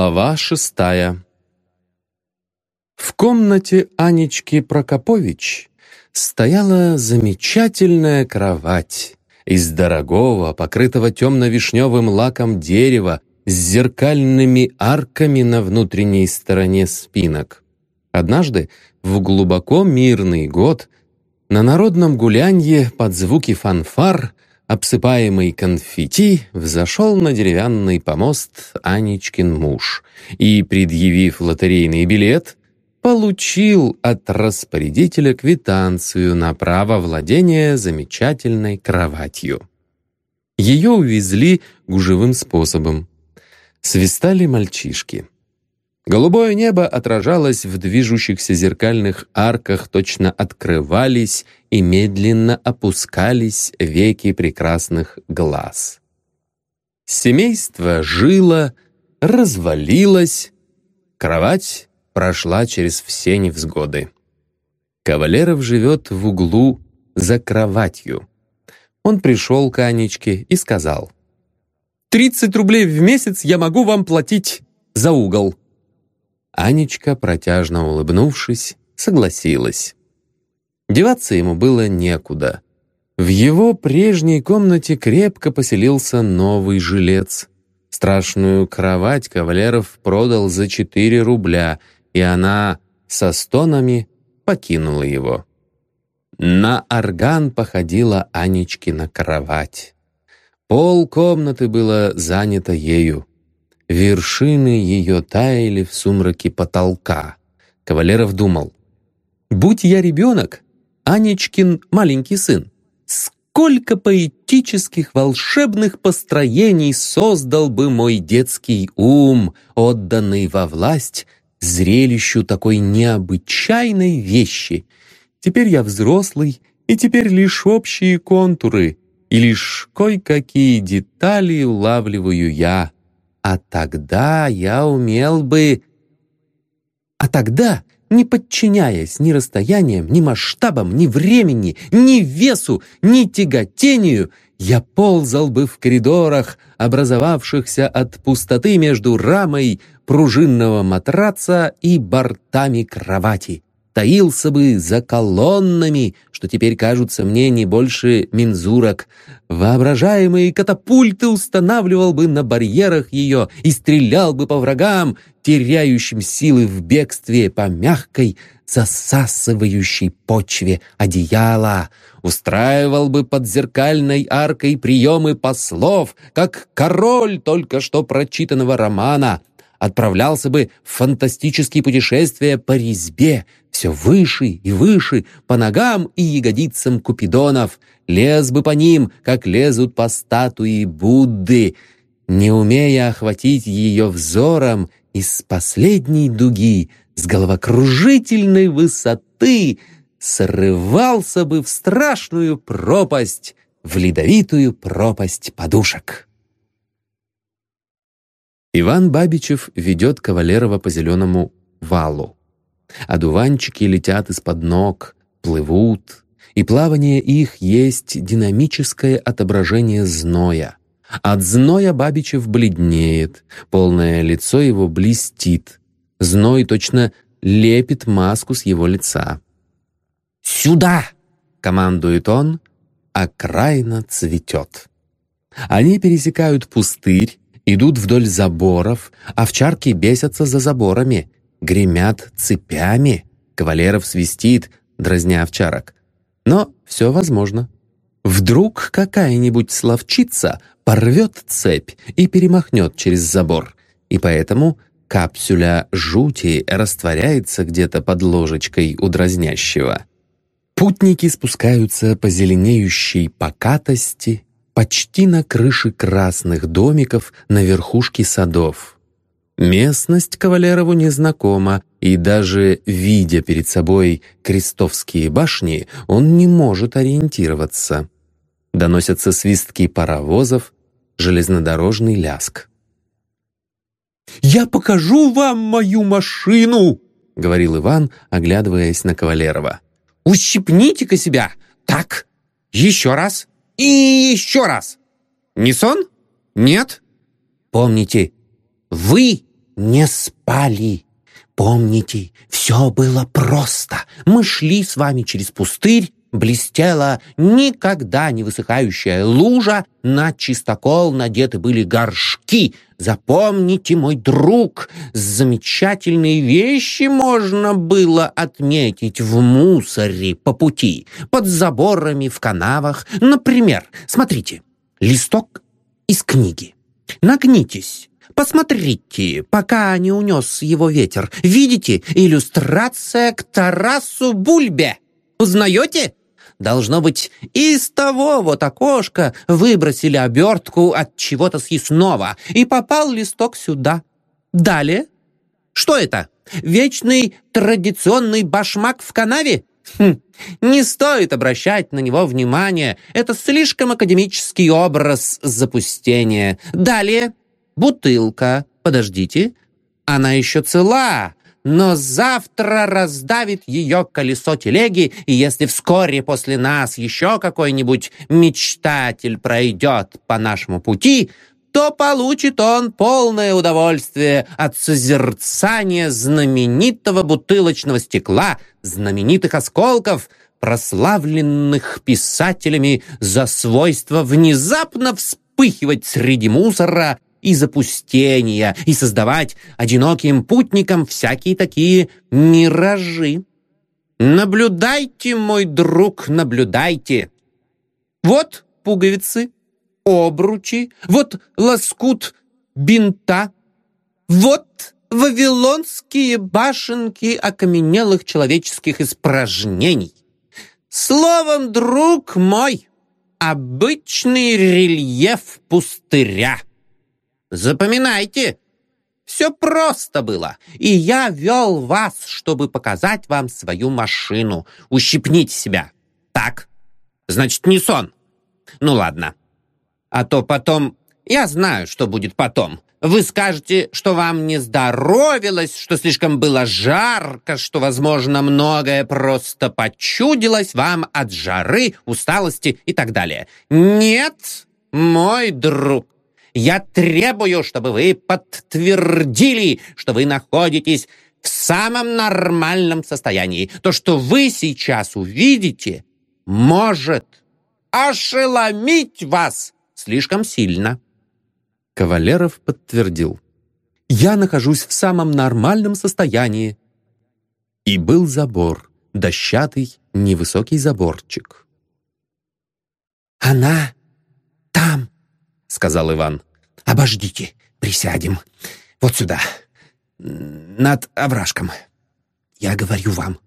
Глава шестая В комнате Анечки Прокопович стояла замечательная кровать из дорогого, покрытого темно-вишневым лаком дерева с зеркальными арками на внутренней стороне спинок. Однажды, в глубоко мирный год, на народном гулянье под звуки фанфар обсыпаемый конфетти, взошел на деревянный помост Анечкин муж и, предъявив лотерейный билет, получил от распорядителя квитанцию на право владения замечательной кроватью. Ее увезли гужевым способом. Свистали мальчишки. Голубое небо отражалось в движущихся зеркальных арках, точно открывались и медленно опускались веки прекрасных глаз. Семейство жило, развалилось, кровать прошла через все невзгоды. Кавалеров живет в углу за кроватью. Он пришел к Анечке и сказал, «Тридцать рублей в месяц я могу вам платить за угол». Анечка, протяжно улыбнувшись, согласилась. Деваться ему было некуда. В его прежней комнате крепко поселился новый жилец. Страшную кровать кавалеров продал за 4 рубля, и она со стонами покинула его. На орган походила Анечкина кровать. Пол комнаты было занято ею. Вершины ее таяли в сумраке потолка. Кавалеров думал, «Будь я ребенок, Анечкин маленький сын, сколько поэтических волшебных построений создал бы мой детский ум, отданный во власть зрелищу такой необычайной вещи. Теперь я взрослый, и теперь лишь общие контуры, и лишь кое-какие детали улавливаю я, а тогда я умел бы... А тогда, не подчиняясь ни расстояниям, ни масштабам, ни времени, ни весу, ни тяготению, я ползал бы в коридорах, образовавшихся от пустоты между рамой пружинного матраца и бортами кровати таился бы за колоннами, что теперь кажутся мне не больше мензурок. Воображаемые катапульты устанавливал бы на барьерах ее и стрелял бы по врагам, теряющим силы в бегстве по мягкой, засасывающей почве одеяла, устраивал бы под зеркальной аркой приемы послов, как король только что прочитанного романа, отправлялся бы в фантастические путешествия по резьбе, все выше и выше, по ногам и ягодицам купидонов, лез бы по ним, как лезут по статуе Будды, не умея охватить ее взором из последней дуги, с головокружительной высоты, срывался бы в страшную пропасть, в ледовитую пропасть подушек. Иван Бабичев ведет Кавалерова по зеленому валу. Одуванчики летят из-под ног, плывут, и плавание их есть динамическое отображение зноя. От зноя Бабичев бледнеет, полное лицо его блестит. Зной точно лепит маску с его лица. «Сюда!» — командует он, а крайно цветет. Они пересекают пустырь, идут вдоль заборов, овчарки бесятся за заборами, гремят цепями, кавалеров свистит, дразня овчарок. Но все возможно. Вдруг какая-нибудь словчица порвет цепь и перемахнет через забор, и поэтому капсуля жути растворяется где-то под ложечкой у дразнящего. Путники спускаются по зеленеющей покатости, почти на крыши красных домиков на верхушке садов. Местность Кавалерову незнакома, и даже видя перед собой крестовские башни, он не может ориентироваться. Доносятся свистки паровозов, железнодорожный ляск. «Я покажу вам мою машину!» — говорил Иван, оглядываясь на Кавалерова. «Ущипните-ка себя! Так! Еще раз! И еще раз! Не сон? Нет? Помните, вы не спали. Помните, все было просто. Мы шли с вами через пустырь, блестела никогда не высыхающая лужа, на чистокол надеты были горшки. Запомните, мой друг, замечательные вещи можно было отметить в мусоре по пути, под заборами, в канавах. Например, смотрите, листок из книги. Нагнитесь, Посмотрите, пока не унес его ветер. Видите, иллюстрация к Тарасу Бульбе. Узнаете? Должно быть, из того вот окошка выбросили обертку от чего-то съестного, и попал листок сюда. Далее. Что это? Вечный традиционный башмак в канаве? Хм, не стоит обращать на него внимания. Это слишком академический образ запустения. Далее. Бутылка. Подождите. Она еще цела но завтра раздавит ее колесо телеги, и если вскоре после нас еще какой-нибудь мечтатель пройдет по нашему пути, то получит он полное удовольствие от созерцания знаменитого бутылочного стекла, знаменитых осколков, прославленных писателями за свойство внезапно вспыхивать среди мусора и запустения, и создавать одиноким путникам всякие такие миражи. Наблюдайте, мой друг, наблюдайте. Вот пуговицы, обручи, вот лоскут бинта, вот вавилонские башенки окаменелых человеческих испражнений. Словом, друг мой, обычный рельеф пустыря. Запоминайте, все просто было, и я вел вас, чтобы показать вам свою машину. Ущипните себя. Так, значит, не сон. Ну ладно. А то потом... Я знаю, что будет потом. Вы скажете, что вам не здоровилось, что слишком было жарко, что, возможно, многое просто почудилось вам от жары, усталости и так далее. Нет, мой друг, я требую, чтобы вы подтвердили, что вы находитесь в самом нормальном состоянии. То, что вы сейчас увидите, может ошеломить вас слишком сильно. Кавалеров подтвердил. «Я нахожусь в самом нормальном состоянии». И был забор, дощатый, невысокий заборчик. «Она там!» Сказал Иван. «Обождите, присядем. Вот сюда, над овражком. Я говорю вам,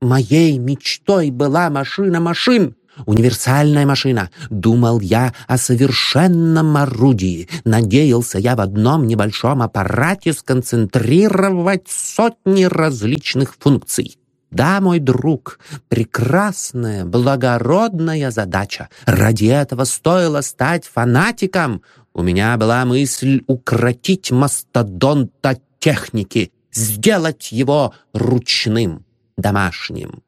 моей мечтой была машина машин, универсальная машина. Думал я о совершенном орудии. Надеялся я в одном небольшом аппарате сконцентрировать сотни различных функций. Да, мой друг, прекрасная, благородная задача. Ради этого стоило стать фанатиком. У меня была мысль укротить мастодонта техники, сделать его ручным, домашним.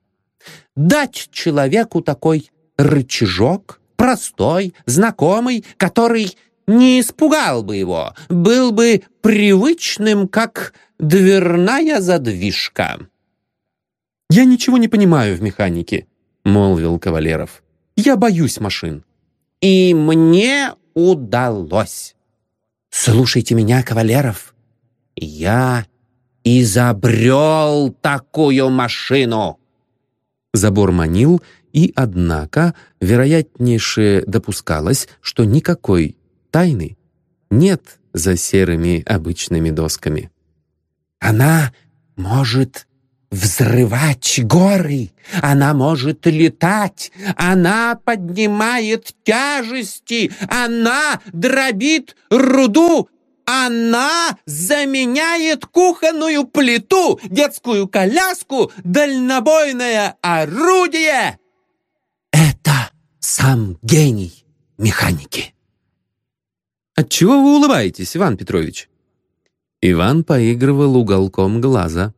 Дать человеку такой рычажок, простой, знакомый, который не испугал бы его, был бы привычным, как дверная задвижка. «Я ничего не понимаю в механике», — молвил Кавалеров. «Я боюсь машин». «И мне удалось. Слушайте меня, Кавалеров. Я изобрел такую машину». Забор манил, и, однако, вероятнейше допускалось, что никакой тайны нет за серыми обычными досками. «Она может взрывать горы, она может летать, она поднимает тяжести, она дробит руду, она заменяет кухонную плиту, детскую коляску, дальнобойное орудие. Это сам гений механики. Отчего вы улыбаетесь, Иван Петрович? Иван поигрывал уголком глаза.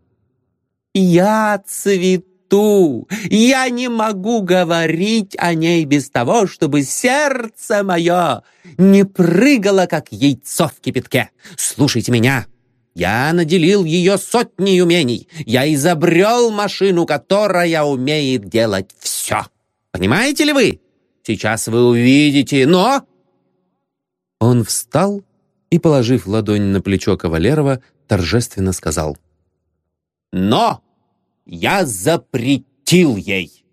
Я цвету, я не могу говорить о ней без того, чтобы сердце мое не прыгало, как яйцо в кипятке. Слушайте меня. Я наделил ее сотней умений. Я изобрел машину, которая умеет делать все. Понимаете ли вы? Сейчас вы увидите, но...» Он встал и, положив ладонь на плечо Кавалерова, торжественно сказал. «Но я запретил ей.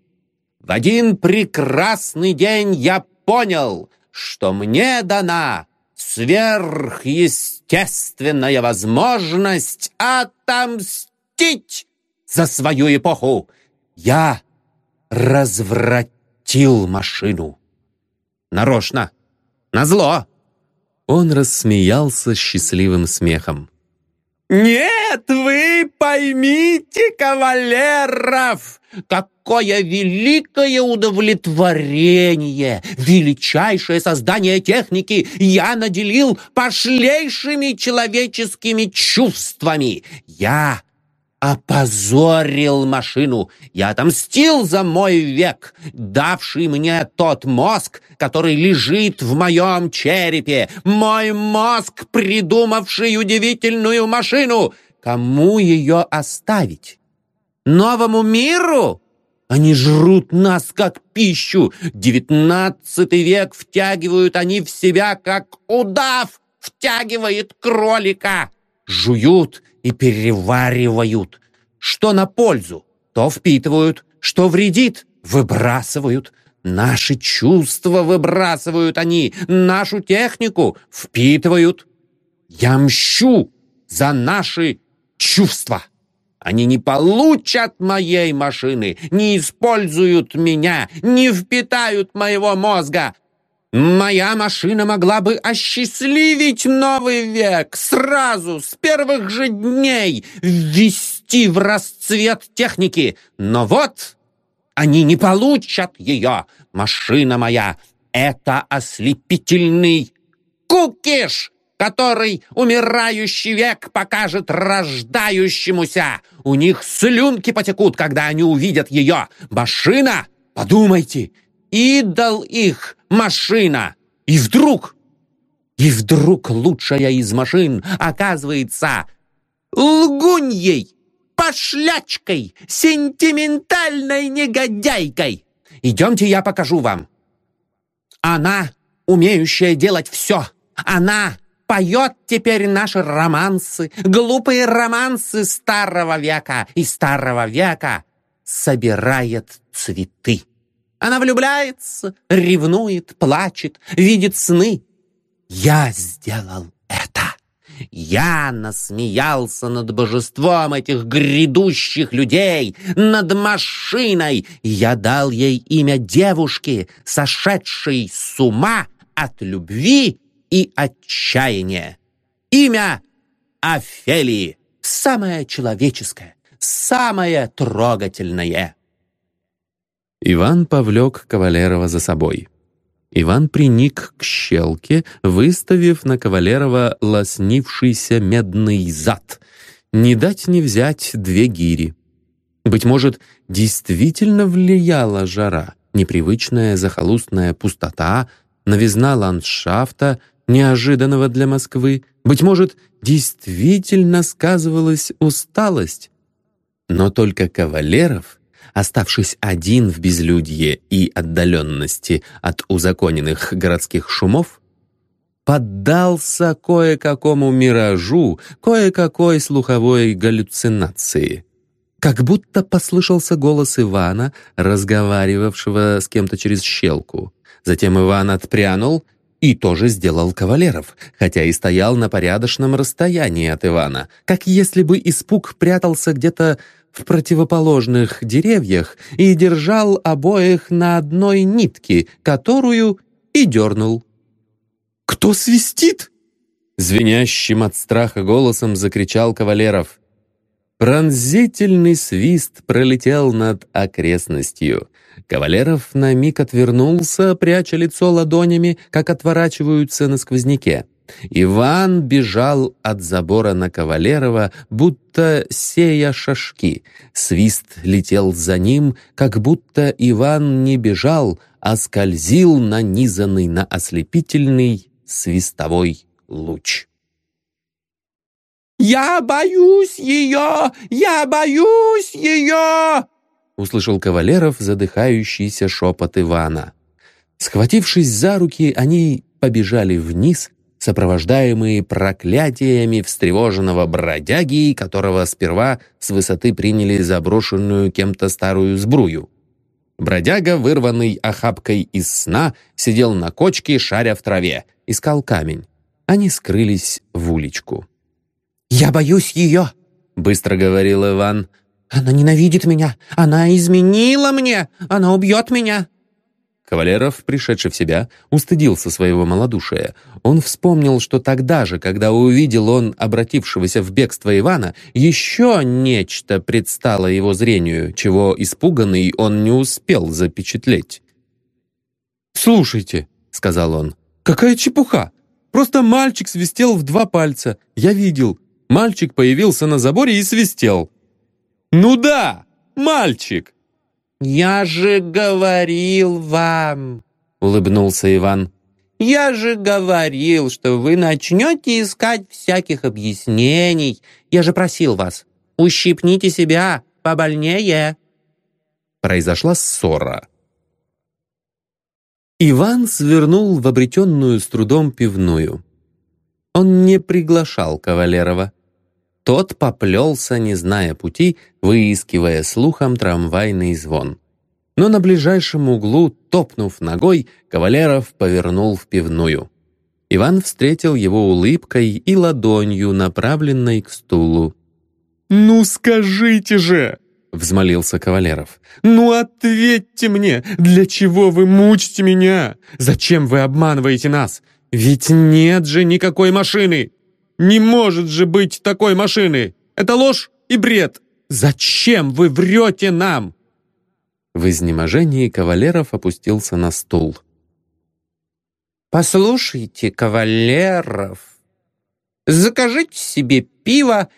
В один прекрасный день я понял, что мне дана сверхъестественная возможность отомстить за свою эпоху. Я развратил машину. Нарочно, назло. Он рассмеялся счастливым смехом. «Нет, вы поймите, кавалеров, какое великое удовлетворение, величайшее создание техники я наделил пошлейшими человеческими чувствами. Я опозорил машину. Я отомстил за мой век, давший мне тот мозг, который лежит в моем черепе. Мой мозг, придумавший удивительную машину. Кому ее оставить? Новому миру? Они жрут нас, как пищу. Девятнадцатый век втягивают они в себя, как удав втягивает кролика. Жуют и переваривают. Что на пользу, то впитывают, что вредит, выбрасывают. Наши чувства выбрасывают они, нашу технику впитывают. Я мщу за наши чувства. Они не получат моей машины, не используют меня, не впитают моего мозга. Моя машина могла бы осчастливить новый век сразу, с первых же дней, ввести в расцвет техники. Но вот они не получат ее. Машина моя — это ослепительный кукиш, который умирающий век покажет рождающемуся. У них слюнки потекут, когда они увидят ее. Машина, подумайте, идол их — машина! И вдруг, и вдруг лучшая из машин оказывается лгуньей, пошлячкой, сентиментальной негодяйкой. Идемте, я покажу вам. Она, умеющая делать все. Она поет теперь наши романсы, глупые романсы старого века и старого века собирает цветы. Она влюбляется, ревнует, плачет, видит сны. Я сделал это. Я насмеялся над божеством этих грядущих людей, над машиной. Я дал ей имя девушки, сошедшей с ума от любви и отчаяния. Имя Офелии. Самое человеческое, самое трогательное. Иван повлек Кавалерова за собой. Иван приник к щелке, выставив на Кавалерова лоснившийся медный зад. Не дать не взять две гири. Быть может, действительно влияла жара, непривычная захолустная пустота, новизна ландшафта, неожиданного для Москвы. Быть может, действительно сказывалась усталость. Но только Кавалеров оставшись один в безлюдье и отдаленности от узаконенных городских шумов, поддался кое-какому миражу, кое-какой слуховой галлюцинации. Как будто послышался голос Ивана, разговаривавшего с кем-то через щелку. Затем Иван отпрянул и тоже сделал кавалеров, хотя и стоял на порядочном расстоянии от Ивана, как если бы испуг прятался где-то в противоположных деревьях и держал обоих на одной нитке, которую и дернул. «Кто свистит?» Звенящим от страха голосом закричал Кавалеров. Пронзительный свист пролетел над окрестностью. Кавалеров на миг отвернулся, пряча лицо ладонями, как отворачиваются на сквозняке. Иван бежал от забора на Кавалерова, будто сея шашки. Свист летел за ним, как будто Иван не бежал, а скользил нанизанный на ослепительный свистовой луч. «Я боюсь ее! Я боюсь ее!» Услышал Кавалеров задыхающийся шепот Ивана. Схватившись за руки, они побежали вниз, сопровождаемые проклятиями встревоженного бродяги, которого сперва с высоты приняли за брошенную кем-то старую сбрую. Бродяга, вырванный охапкой из сна, сидел на кочке, шаря в траве, искал камень. Они скрылись в уличку. «Я боюсь ее», — быстро говорил Иван. «Она ненавидит меня! Она изменила мне! Она убьет меня!» Кавалеров, пришедший в себя, устыдился своего малодушия. Он вспомнил, что тогда же, когда увидел он обратившегося в бегство Ивана, еще нечто предстало его зрению, чего испуганный он не успел запечатлеть. «Слушайте», — сказал он, — «какая чепуха! Просто мальчик свистел в два пальца. Я видел. Мальчик появился на заборе и свистел». «Ну да, мальчик!» «Я же говорил вам!» — улыбнулся Иван. «Я же говорил, что вы начнете искать всяких объяснений. Я же просил вас, ущипните себя побольнее». Произошла ссора. Иван свернул в обретенную с трудом пивную. Он не приглашал Кавалерова. Тот поплелся, не зная пути, выискивая слухом трамвайный звон. Но на ближайшем углу, топнув ногой, Кавалеров повернул в пивную. Иван встретил его улыбкой и ладонью, направленной к стулу. «Ну скажите же!» — взмолился Кавалеров. «Ну ответьте мне, для чего вы мучите меня? Зачем вы обманываете нас? Ведь нет же никакой машины!» Не может же быть такой машины! Это ложь и бред! Зачем вы врете нам?» В изнеможении Кавалеров опустился на стул. «Послушайте, Кавалеров, закажите себе пиво,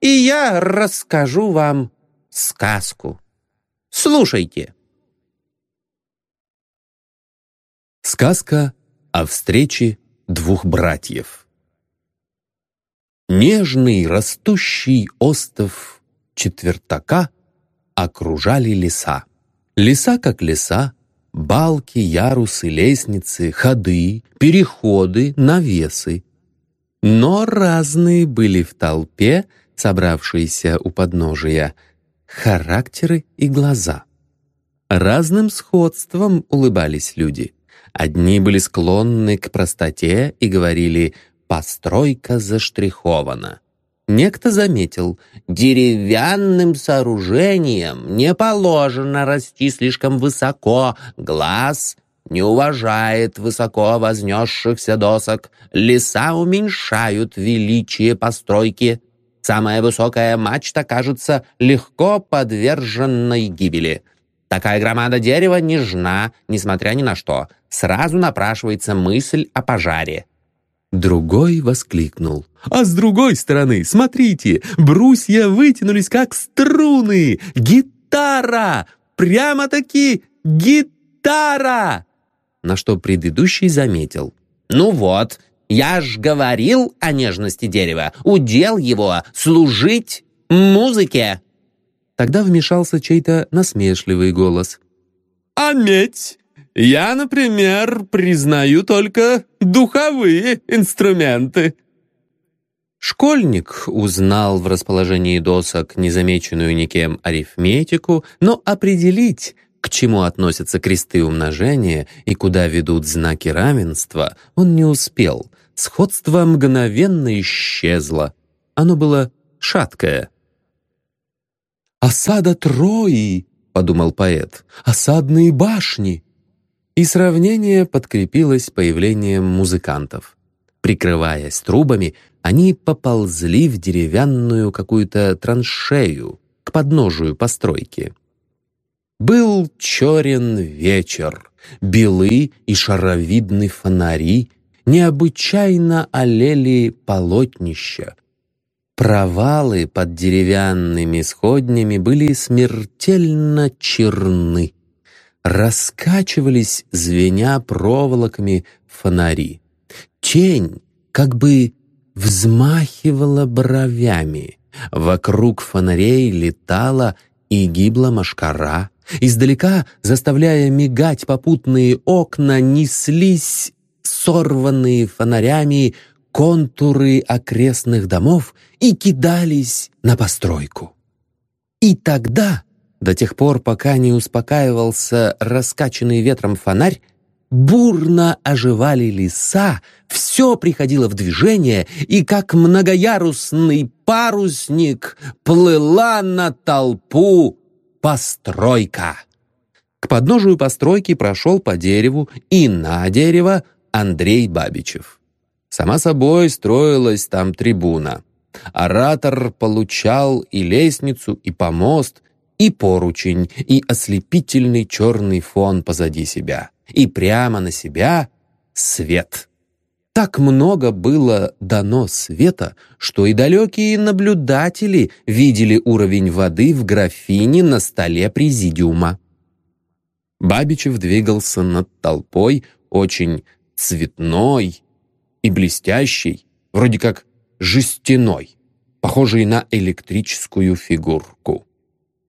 и я расскажу вам сказку. Слушайте». Сказка о встрече двух братьев. Нежный растущий остов четвертака окружали леса. Леса как леса, балки, ярусы, лестницы, ходы, переходы, навесы. Но разные были в толпе, собравшиеся у подножия, характеры и глаза. Разным сходством улыбались люди. Одни были склонны к простоте и говорили постройка заштрихована. Некто заметил, деревянным сооружением не положено расти слишком высоко, глаз не уважает высоко вознесшихся досок, леса уменьшают величие постройки. Самая высокая мачта кажется легко подверженной гибели. Такая громада дерева нежна, несмотря ни на что. Сразу напрашивается мысль о пожаре. Другой воскликнул. «А с другой стороны, смотрите, брусья вытянулись как струны! Гитара! Прямо-таки гитара!» На что предыдущий заметил. «Ну вот, я ж говорил о нежности дерева. Удел его служить музыке!» Тогда вмешался чей-то насмешливый голос. «А медь я, например, признаю только духовые инструменты». Школьник узнал в расположении досок незамеченную никем арифметику, но определить, к чему относятся кресты умножения и куда ведут знаки равенства, он не успел. Сходство мгновенно исчезло. Оно было шаткое. «Осада Трои!» — подумал поэт. «Осадные башни!» И сравнение подкрепилось появлением музыкантов. Прикрываясь трубами, они поползли в деревянную какую-то траншею к подножию постройки. Был черен вечер, белы и шаровидны фонари, необычайно олели полотнища. Провалы под деревянными сходнями были смертельно черны раскачивались, звеня проволоками, фонари. Тень как бы взмахивала бровями. Вокруг фонарей летала и гибла машкара. Издалека, заставляя мигать попутные окна, неслись сорванные фонарями контуры окрестных домов и кидались на постройку. И тогда, до тех пор, пока не успокаивался раскачанный ветром фонарь, бурно оживали леса, все приходило в движение, и как многоярусный парусник плыла на толпу постройка. К подножию постройки прошел по дереву и на дерево Андрей Бабичев. Сама собой строилась там трибуна. Оратор получал и лестницу, и помост, и поручень, и ослепительный черный фон позади себя и прямо на себя свет. Так много было дано света, что и далекие наблюдатели видели уровень воды в графине на столе президиума. Бабичев двигался над толпой, очень цветной и блестящий, вроде как жестяной, похожий на электрическую фигурку.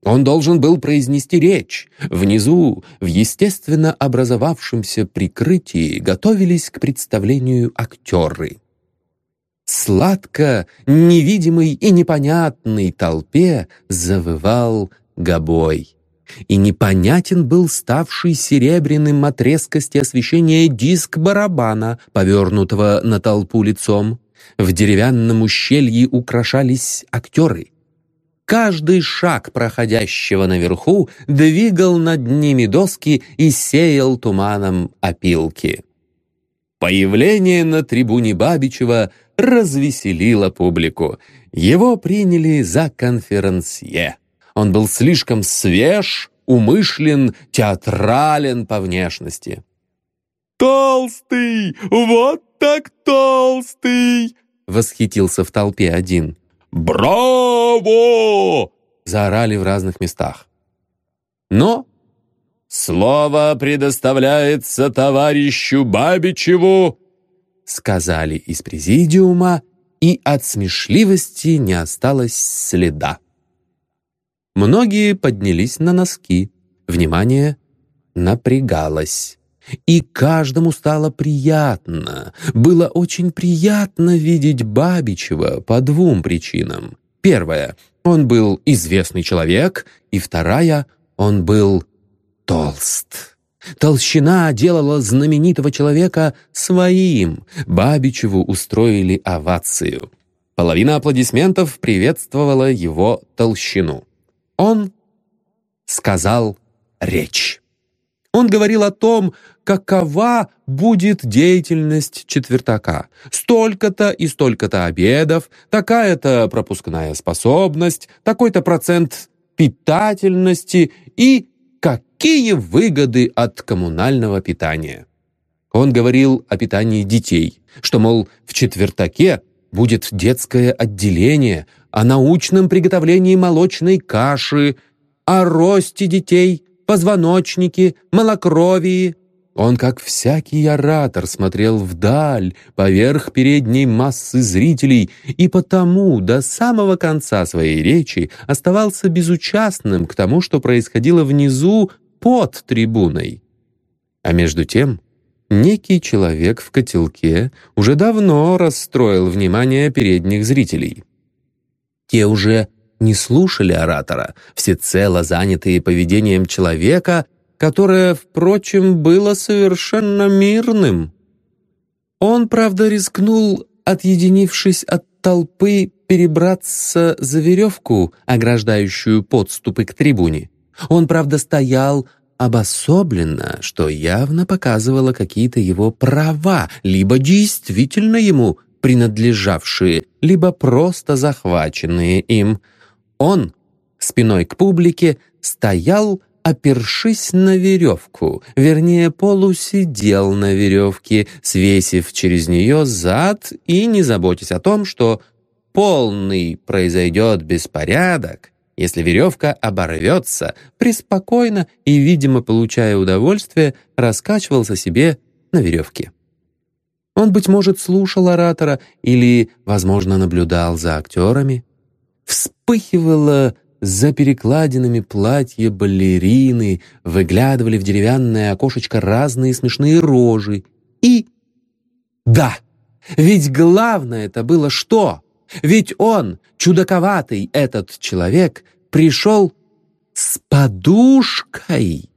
Он должен был произнести речь. Внизу, в естественно образовавшемся прикрытии, готовились к представлению актеры. Сладко, невидимый и непонятной толпе завывал гобой. И непонятен был ставший серебряным от резкости освещения диск барабана, повернутого на толпу лицом. В деревянном ущелье украшались актеры — Каждый шаг проходящего наверху двигал над ними доски и сеял туманом опилки. Появление на трибуне Бабичева развеселило публику. Его приняли за конферансье. Он был слишком свеж, умышлен, театрален по внешности. «Толстый! Вот так толстый!» — восхитился в толпе один. «Браво!» — заорали в разных местах. Но «Слово предоставляется товарищу Бабичеву», сказали из президиума, и от смешливости не осталось следа. Многие поднялись на носки. Внимание напрягалось. И каждому стало приятно. Было очень приятно видеть Бабичева по двум причинам. Первая — он был известный человек, и вторая — он был толст. Толщина делала знаменитого человека своим. Бабичеву устроили овацию. Половина аплодисментов приветствовала его толщину. Он сказал речь. Он говорил о том, какова будет деятельность четвертака. Столько-то и столько-то обедов, такая-то пропускная способность, такой-то процент питательности и какие выгоды от коммунального питания. Он говорил о питании детей, что, мол, в четвертаке будет детское отделение, о научном приготовлении молочной каши, о росте детей – позвоночники, малокровии. Он, как всякий оратор, смотрел вдаль, поверх передней массы зрителей, и потому до самого конца своей речи оставался безучастным к тому, что происходило внизу под трибуной. А между тем, некий человек в котелке уже давно расстроил внимание передних зрителей. Те уже не слушали оратора, всецело занятые поведением человека, которое, впрочем, было совершенно мирным. Он, правда, рискнул, отъединившись от толпы, перебраться за веревку, ограждающую подступы к трибуне. Он, правда, стоял обособленно, что явно показывало какие-то его права, либо действительно ему принадлежавшие, либо просто захваченные им – он, спиной к публике, стоял, опершись на веревку, вернее, полусидел на веревке, свесив через нее зад и не заботясь о том, что полный произойдет беспорядок, если веревка оборвется, преспокойно и, видимо, получая удовольствие, раскачивался себе на веревке. Он, быть может, слушал оратора или, возможно, наблюдал за актерами. Вспыхивало за перекладинами платья балерины, выглядывали в деревянное окошечко разные смешные рожи. И... Да, ведь главное это было что? Ведь он, чудаковатый этот человек, пришел с подушкой.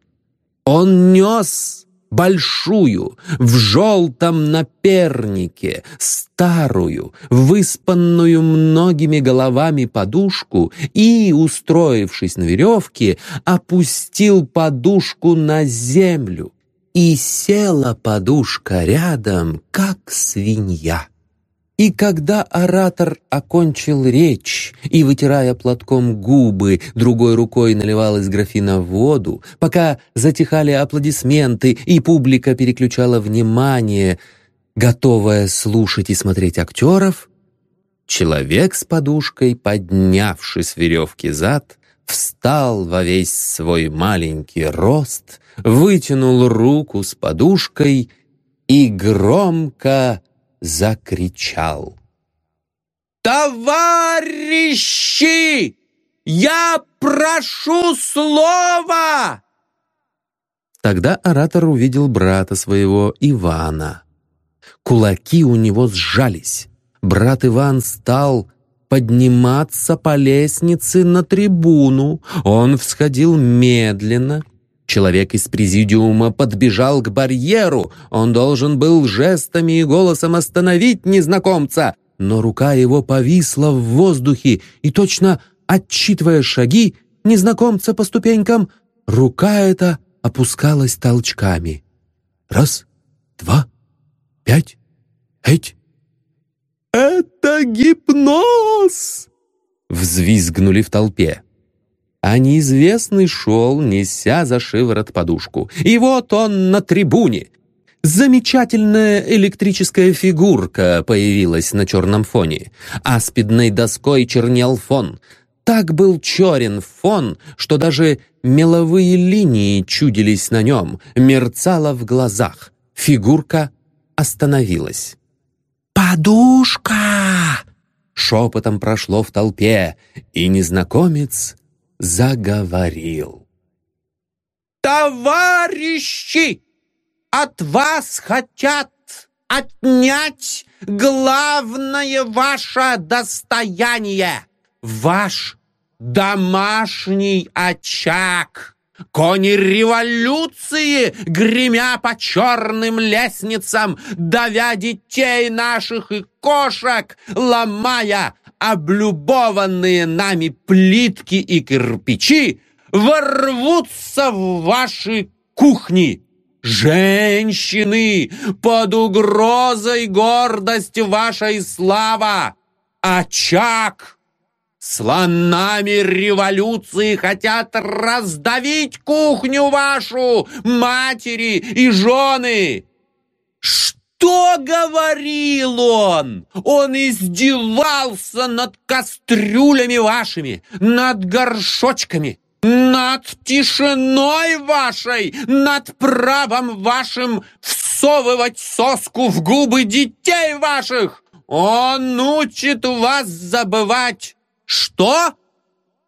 Он нес большую, в желтом напернике, старую, выспанную многими головами подушку и, устроившись на веревке, опустил подушку на землю. И села подушка рядом, как свинья. И когда оратор окончил речь и, вытирая платком губы, другой рукой наливал из графина воду, пока затихали аплодисменты и публика переключала внимание, готовая слушать и смотреть актеров, человек с подушкой, поднявший с веревки зад, встал во весь свой маленький рост, вытянул руку с подушкой и громко закричал. «Товарищи! Я прошу слова!» Тогда оратор увидел брата своего Ивана. Кулаки у него сжались. Брат Иван стал подниматься по лестнице на трибуну. Он всходил медленно, Человек из президиума подбежал к барьеру. Он должен был жестами и голосом остановить незнакомца, но рука его повисла в воздухе, и точно отчитывая шаги незнакомца по ступенькам, рука эта опускалась толчками. Раз, два, пять, эть. «Это гипноз!» Взвизгнули в толпе а неизвестный шел, неся за шиворот подушку. И вот он на трибуне. Замечательная электрическая фигурка появилась на черном фоне. Аспидной доской чернел фон. Так был черен фон, что даже меловые линии чудились на нем, мерцало в глазах. Фигурка остановилась. «Подушка!» Шепотом прошло в толпе, и незнакомец заговорил. «Товарищи, от вас хотят отнять главное ваше достояние, ваш домашний очаг». Кони революции, гремя по черным лестницам, давя детей наших и кошек, ломая облюбованные нами плитки и кирпичи ворвутся в ваши кухни. Женщины, под угрозой гордость ваша и слава, очаг. Слонами революции хотят раздавить кухню вашу, матери и жены. Что? Что говорил он? Он издевался над кастрюлями вашими, над горшочками, над тишиной вашей, над правом вашим всовывать соску в губы детей ваших. Он учит вас забывать. Что?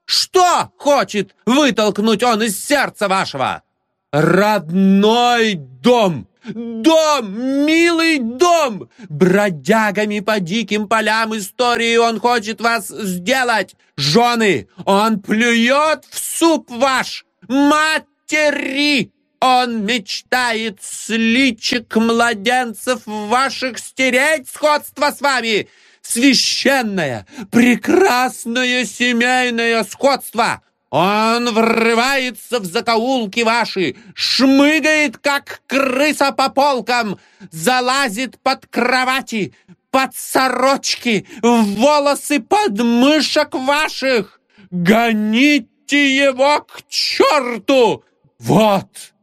Что хочет вытолкнуть он из сердца вашего? Родной дом! Дом, милый дом! Бродягами по диким полям истории он хочет вас сделать! Жены, он плюет в суп ваш! Матери! Он мечтает с личик младенцев ваших стереть сходство с вами! Священное, прекрасное семейное сходство! Он врывается в закоулки ваши, шмыгает, как крыса по полкам, залазит под кровати, под сорочки, в волосы подмышек ваших. Гоните его к черту! Вот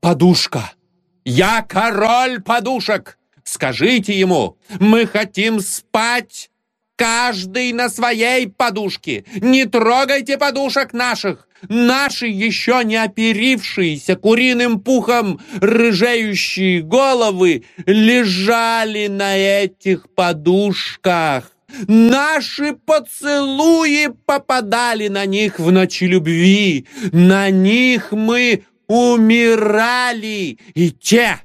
подушка. Я король подушек. Скажите ему, мы хотим спать Каждый на своей подушке! Не трогайте подушек наших! Наши еще не оперившиеся куриным пухом рыжеющие головы лежали на этих подушках. Наши поцелуи попадали на них в ночи любви. На них мы умирали. И те,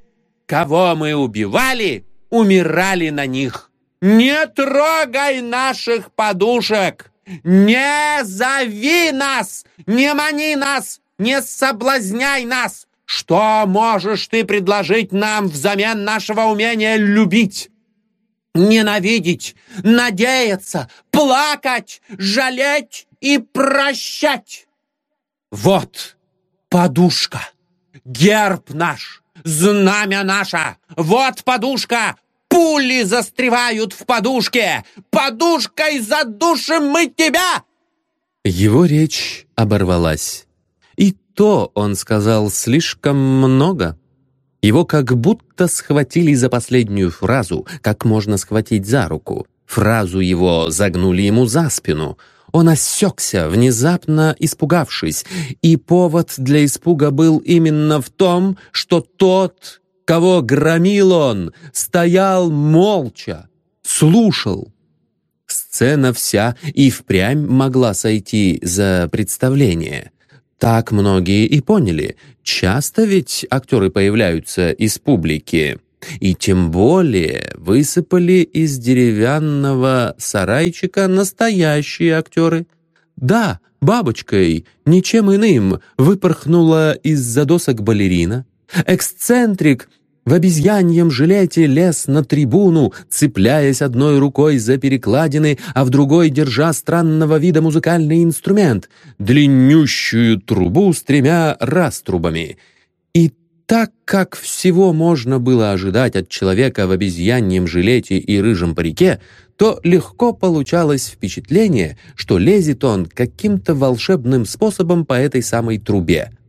кого мы убивали, умирали на них. «Не трогай наших подушек! Не зови нас! Не мани нас! Не соблазняй нас! Что можешь ты предложить нам взамен нашего умения любить?» Ненавидеть, надеяться, плакать, жалеть и прощать. Вот подушка, герб наш, знамя наше. Вот подушка, Пули застревают в подушке! Подушкой задушим мы тебя!» Его речь оборвалась. И то он сказал слишком много. Его как будто схватили за последнюю фразу, как можно схватить за руку. Фразу его загнули ему за спину. Он осекся, внезапно испугавшись, и повод для испуга был именно в том, что тот кого громил он, стоял молча, слушал. Сцена вся и впрямь могла сойти за представление. Так многие и поняли. Часто ведь актеры появляются из публики. И тем более высыпали из деревянного сарайчика настоящие актеры. Да, бабочкой, ничем иным, выпорхнула из-за досок балерина. Эксцентрик в обезьяньем жилете лез на трибуну, цепляясь одной рукой за перекладины, а в другой держа странного вида музыкальный инструмент — длиннющую трубу с тремя раструбами. И так как всего можно было ожидать от человека в обезьяньем жилете и рыжем парике, то легко получалось впечатление, что лезет он каким-то волшебным способом по этой самой трубе —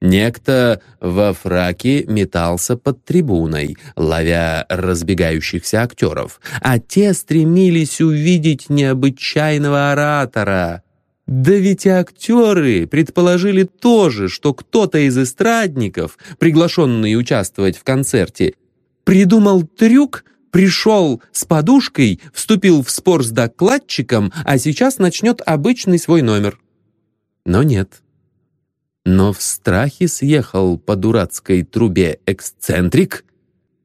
Некто во фраке метался под трибуной, ловя разбегающихся актеров, а те стремились увидеть необычайного оратора. Да ведь и актеры предположили тоже, что кто-то из эстрадников, приглашенный участвовать в концерте, придумал трюк, пришел с подушкой, вступил в спор с докладчиком, а сейчас начнет обычный свой номер. Но нет но в страхе съехал по дурацкой трубе эксцентрик,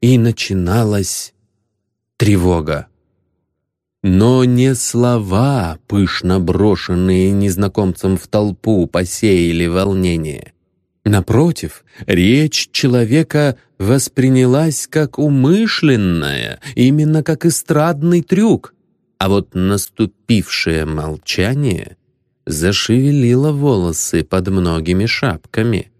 и начиналась тревога. Но не слова, пышно брошенные незнакомцем в толпу, посеяли волнение. Напротив, речь человека воспринялась как умышленная, именно как эстрадный трюк, а вот наступившее молчание — зашевелила волосы под многими шапками.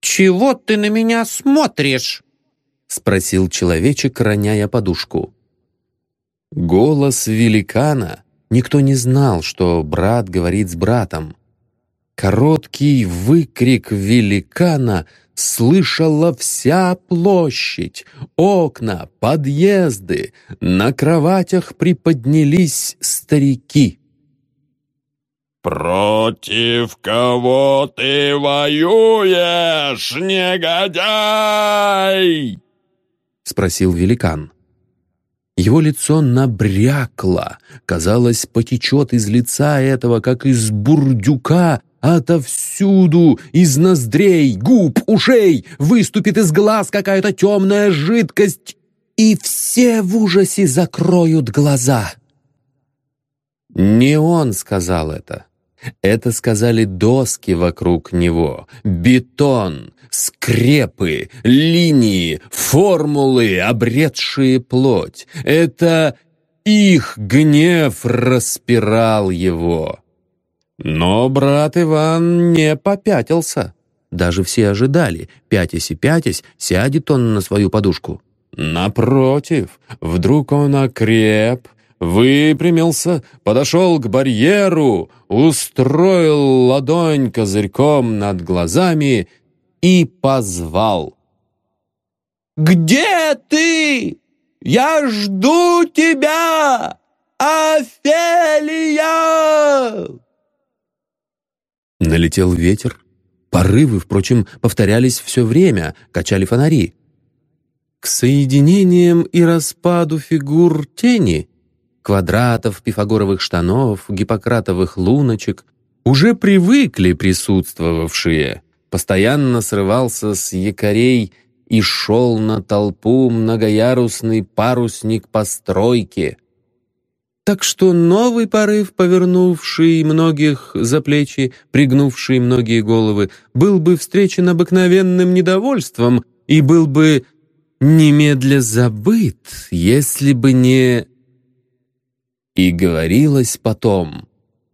«Чего ты на меня смотришь?» — спросил человечек, роняя подушку. Голос великана. Никто не знал, что брат говорит с братом. Короткий выкрик великана слышала вся площадь, окна, подъезды, на кроватях приподнялись старики. «Против кого ты воюешь, негодяй?» — спросил великан. Его лицо набрякло, казалось, потечет из лица этого, как из бурдюка, отовсюду, из ноздрей, губ, ушей, выступит из глаз какая-то темная жидкость, и все в ужасе закроют глаза. Не он сказал это. Это сказали доски вокруг него, бетон, скрепы, линии, формулы, обретшие плоть. Это их гнев распирал его. Но брат Иван не попятился. Даже все ожидали, пятясь и пятясь, сядет он на свою подушку. Напротив, вдруг он окреп, выпрямился, подошел к барьеру, устроил ладонь козырьком над глазами и позвал. «Где ты? Я жду тебя!» Офелия!» Налетел ветер. Порывы, впрочем, повторялись все время, качали фонари. К соединениям и распаду фигур тени, квадратов, пифагоровых штанов, гиппократовых луночек, уже привыкли присутствовавшие. Постоянно срывался с якорей и шел на толпу многоярусный парусник постройки. Так что новый порыв, повернувший многих за плечи, пригнувший многие головы, был бы встречен обыкновенным недовольством и был бы немедля забыт, если бы не... И говорилось потом,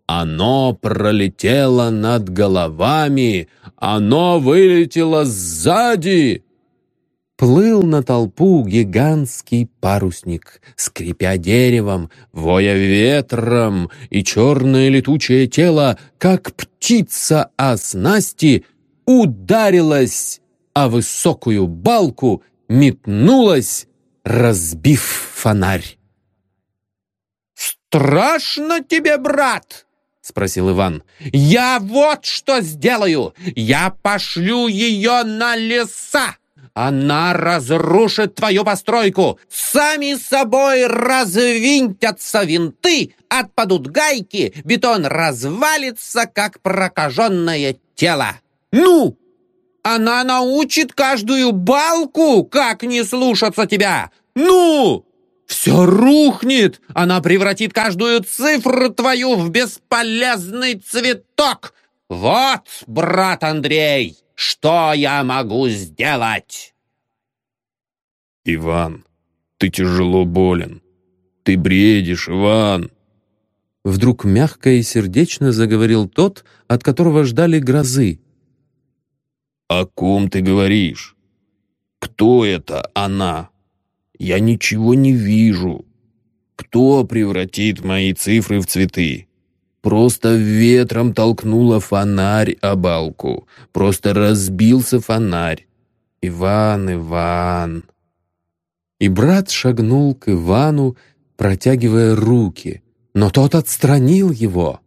оно пролетело над головами, оно вылетело сзади, Плыл на толпу гигантский парусник, скрипя деревом, воя ветром, и черное летучее тело, как птица о снасти, ударилось о высокую балку, метнулось, разбив фонарь. «Страшно тебе, брат?» — спросил Иван. «Я вот что сделаю! Я пошлю ее на леса!» Она разрушит твою постройку! Сами собой развинтятся винты, отпадут гайки, бетон развалится, как прокаженное тело. Ну, она научит каждую балку, как не слушаться тебя. Ну, все рухнет. Она превратит каждую цифру твою в бесполезный цветок. Вот, брат Андрей, что я могу сделать?» «Иван, ты тяжело болен. Ты бредишь, Иван!» Вдруг мягко и сердечно заговорил тот, от которого ждали грозы. «О ком ты говоришь? Кто это она? Я ничего не вижу. Кто превратит мои цифры в цветы? Просто ветром толкнула фонарь о балку. Просто разбился фонарь. Иван, Иван. И брат шагнул к Ивану, протягивая руки, но тот отстранил его.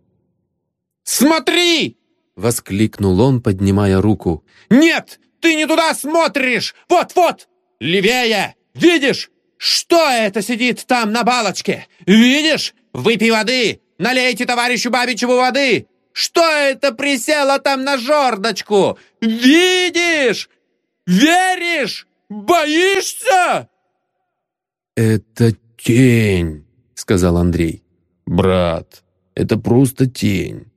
«Смотри!» — воскликнул он, поднимая руку. «Нет, ты не туда смотришь! Вот-вот! Левее! Видишь? Что это сидит там на балочке? Видишь? Выпей воды! Налейте товарищу Бабичеву воды! Что это присело там на жердочку? Видишь? Веришь? Боишься?» «Это тень», — сказал Андрей. «Брат, это просто тень.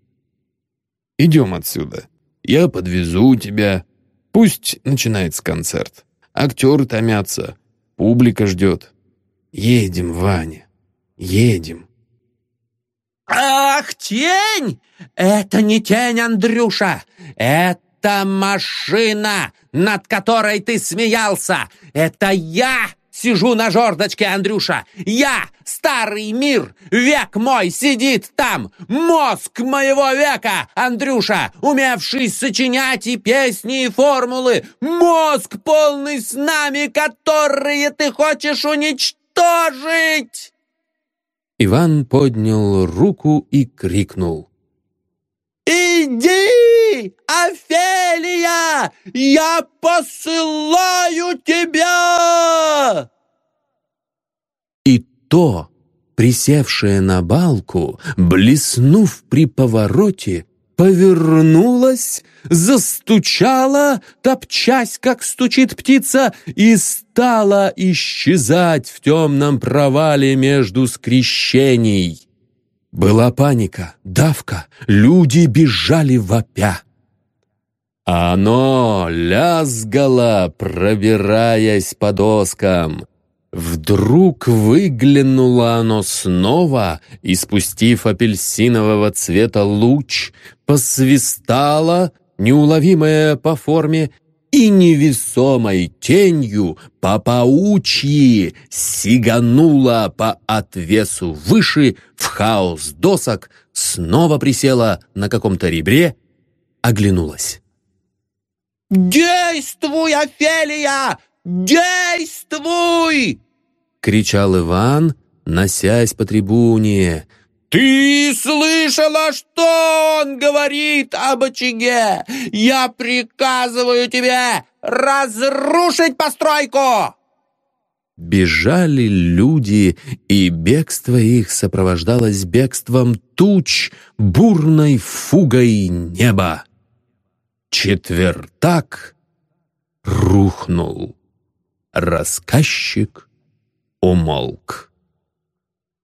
Идем отсюда. Я подвезу тебя. Пусть начинается концерт. Актеры томятся, публика ждет. Едем, Ваня, едем». «Ах, тень! Это не тень, Андрюша! Это машина, над которой ты смеялся! Это я сижу на жердочке, Андрюша! Я, старый мир, век мой сидит там! Мозг моего века, Андрюша, умевший сочинять и песни, и формулы! Мозг полный с нами, которые ты хочешь уничтожить!» Иван поднял руку и крикнул. «Иди, Офелия! Я посылаю тебя!» И то, присевшее на балку, блеснув при повороте, повернулась, застучала, топчась, как стучит птица, и стала исчезать в темном провале между скрещений. Была паника, давка, люди бежали вопя. Оно лязгало, пробираясь по доскам. Вдруг выглянуло оно снова, и, спустив апельсинового цвета луч, посвистало, неуловимое по форме, и невесомой тенью по паучьи сиганула по отвесу выше в хаос досок, снова присела на каком-то ребре, оглянулась. «Действуй, Офелия! Действуй!» — кричал Иван, носясь по трибуне. «Ты слышала, что он говорит об очаге? Я приказываю тебе разрушить постройку!» Бежали люди, и бегство их сопровождалось бегством туч, бурной фугой неба. Четвертак рухнул. Рассказчик умолк.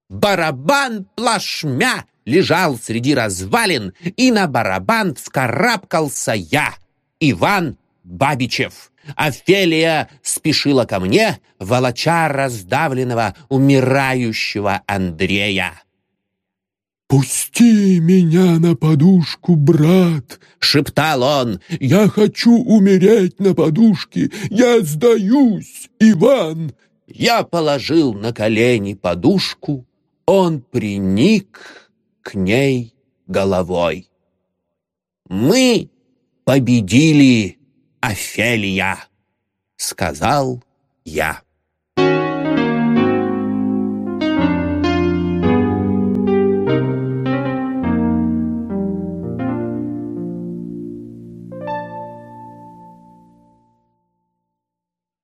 Барабан плашмя лежал среди развалин, и на барабан вскарабкался я, Иван Бабичев. Офелия спешила ко мне, волоча раздавленного, умирающего Андрея. «Пусти меня на подушку, брат!» — шептал он. «Я хочу умереть на подушке! Я сдаюсь, Иван!» Я положил на колени подушку, он приник к ней головой. «Мы победили, Офелия!» — сказал я.